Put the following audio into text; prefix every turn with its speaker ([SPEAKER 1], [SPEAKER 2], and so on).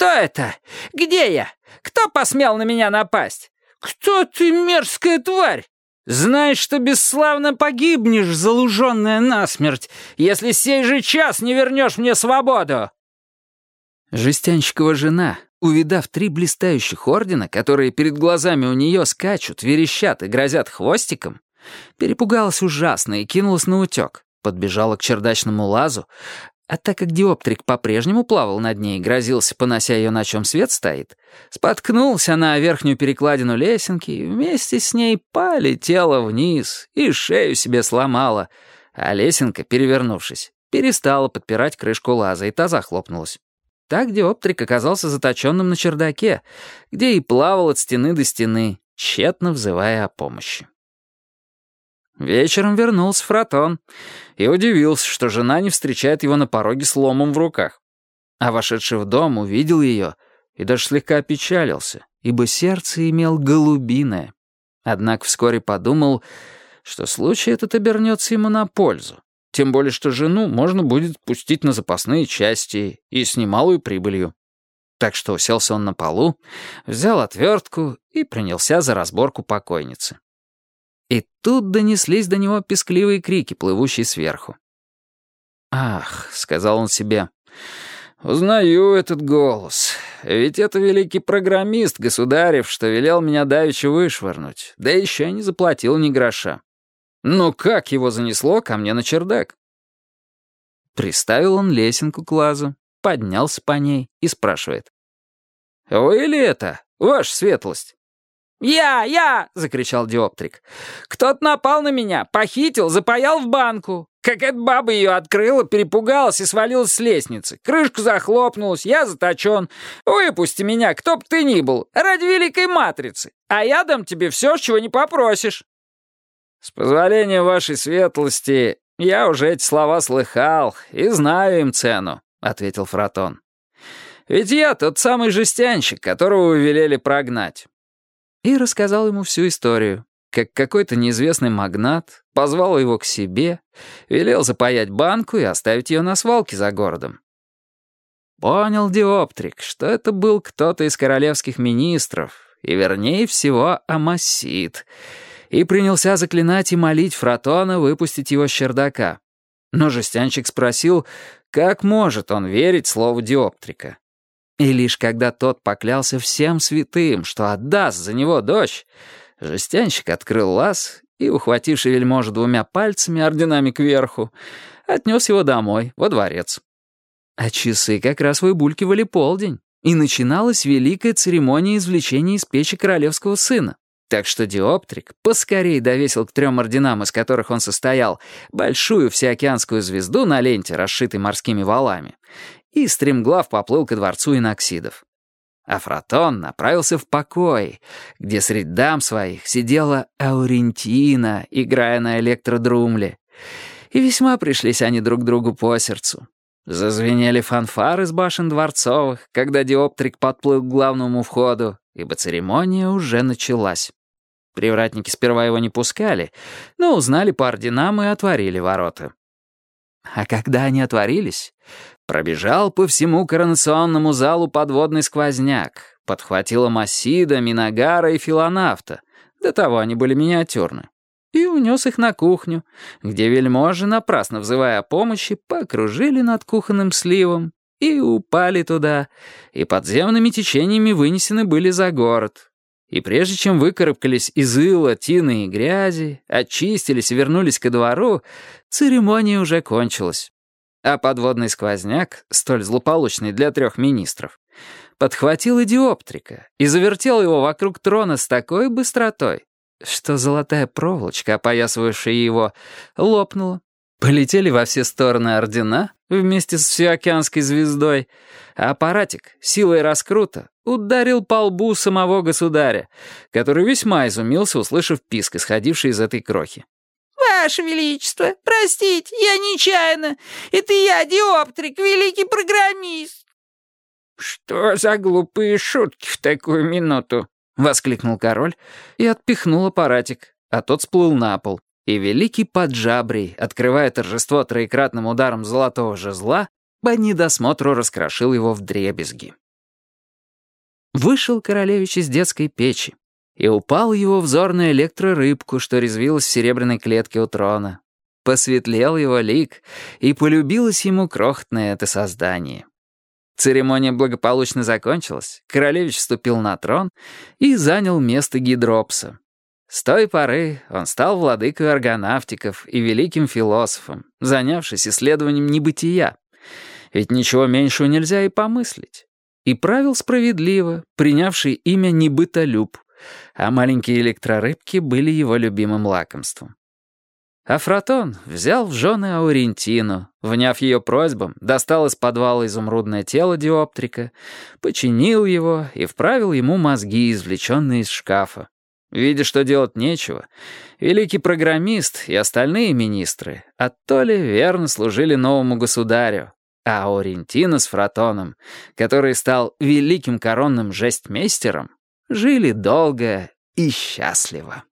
[SPEAKER 1] Что это? Где я? Кто посмел на меня напасть? Кто ты, мерзкая тварь? Знаешь, что бесславно погибнешь, залуженная насмерть, если сей же час не вернешь мне свободу!» Жестянщикова жена, увидав три блистающих ордена, которые перед глазами у нее скачут, верещат и грозят хвостиком, перепугалась ужасно и кинулась на утек, подбежала к чердачному лазу, а так как диоптрик по-прежнему плавал над ней грозился, понося ее на чем свет стоит, споткнулся на верхнюю перекладину лесенки и вместе с ней полетела вниз и шею себе сломала, а лесенка, перевернувшись, перестала подпирать крышку лаза, и та захлопнулась. Так диоптрик оказался заточенным на чердаке, где и плавал от стены до стены, тщетно взывая о помощи. Вечером вернулся Фротон и удивился, что жена не встречает его на пороге с ломом в руках. А вошедший в дом увидел ее и даже слегка опечалился, ибо сердце имел голубиное. Однако вскоре подумал, что случай этот обернется ему на пользу. Тем более, что жену можно будет пустить на запасные части и с немалой прибылью. Так что уселся он на полу, взял отвертку и принялся за разборку покойницы. И тут донеслись до него пескливые крики, плывущие сверху. «Ах», — сказал он себе, — «узнаю этот голос. Ведь это великий программист, государев, что велел меня давеча вышвырнуть, да еще и не заплатил ни гроша. Ну как его занесло ко мне на чердак?» Приставил он лесенку к лазу, поднялся по ней и спрашивает. «Вы ли это, ваша светлость?» «Я, я!» — закричал Диоптрик. «Кто-то напал на меня, похитил, запаял в банку. Как эта баба ее открыла, перепугалась и свалилась с лестницы. Крышка захлопнулась, я заточен. Выпусти меня, кто б ты ни был, ради великой матрицы. А я дам тебе все, чего не попросишь». «С позволения вашей светлости, я уже эти слова слыхал и знаю им цену», — ответил Фротон. «Ведь я тот самый жестянщик, которого вы велели прогнать и рассказал ему всю историю, как какой-то неизвестный магнат позвал его к себе, велел запаять банку и оставить ее на свалке за городом. Понял Диоптрик, что это был кто-то из королевских министров, и вернее всего Амасид, и принялся заклинать и молить Фротона выпустить его с чердака. Но жестянщик спросил, как может он верить слову Диоптрика. И лишь когда тот поклялся всем святым, что отдаст за него дочь, жестянщик открыл лаз и, ухвативши вельможу двумя пальцами, орденами кверху, отнес его домой, во дворец. А часы как раз выбулькивали полдень, и начиналась великая церемония извлечения из печи королевского сына. Так что Диоптрик поскорей довесил к трем орденам, из которых он состоял, большую всеокеанскую звезду на ленте, расшитой морскими валами, и стремглав поплыл ко дворцу иноксидов. Афротон направился в покой, где среди дам своих сидела Аурентина, играя на электродрумле. И весьма пришлись они друг другу по сердцу. Зазвенели фанфары с башен дворцовых, когда диоптрик подплыл к главному входу, ибо церемония уже началась. Привратники сперва его не пускали, но узнали по орденам и отворили ворота. А когда они отворились, пробежал по всему коронационному залу подводный сквозняк, подхватила Масида, Минагара и Филонавта, до того они были миниатюрны, и унес их на кухню, где вельможи, напрасно взывая о помощи, покружили над кухонным сливом и упали туда, и подземными течениями вынесены были за город, и прежде чем выкарабкались из ила, тины и грязи, очистились и вернулись ко двору, церемония уже кончилась. А подводный сквозняк, столь злополучный для трех министров, подхватил идиоптрика и завертел его вокруг трона с такой быстротой, что золотая проволочка, опоясывавшая его, лопнула. Полетели во все стороны ордена вместе с всеокеанской звездой, а аппаратик силой раскрута ударил по лбу самого государя, который весьма изумился, услышав писк, исходивший из этой крохи.
[SPEAKER 2] «Ваше Величество, простите, я нечаянно. Это я, Диоптрик, великий программист».
[SPEAKER 1] «Что за глупые шутки в такую минуту?» — воскликнул король и отпихнул аппаратик, а тот сплыл на пол. И великий Паджабрий, открывая торжество троекратным ударом золотого жезла, по недосмотру раскрошил его в дребезги. Вышел королевич из детской печи, и упал его взор на электрорыбку, что резвилась в серебряной клетке у трона. Посветлел его лик, и полюбилось ему крохотное это создание. Церемония благополучно закончилась, королевич вступил на трон и занял место Гидропса. С той поры он стал владыкой аргонавтиков и великим философом, занявшись исследованием небытия. Ведь ничего меньшего нельзя и помыслить. И правил справедливо, принявший имя Небытолюб, а маленькие электрорыбки были его любимым лакомством. Афротон взял в жены Аурентину, вняв ее просьбам, достал из подвала изумрудное тело диоптрика, починил его и вправил ему мозги, извлеченные из шкафа. Видя, что делать нечего, великий программист и остальные министры от Толи верно служили новому государю, а Аурентина с Фротоном, который стал великим коронным жестмейстером, жили долго и счастливо.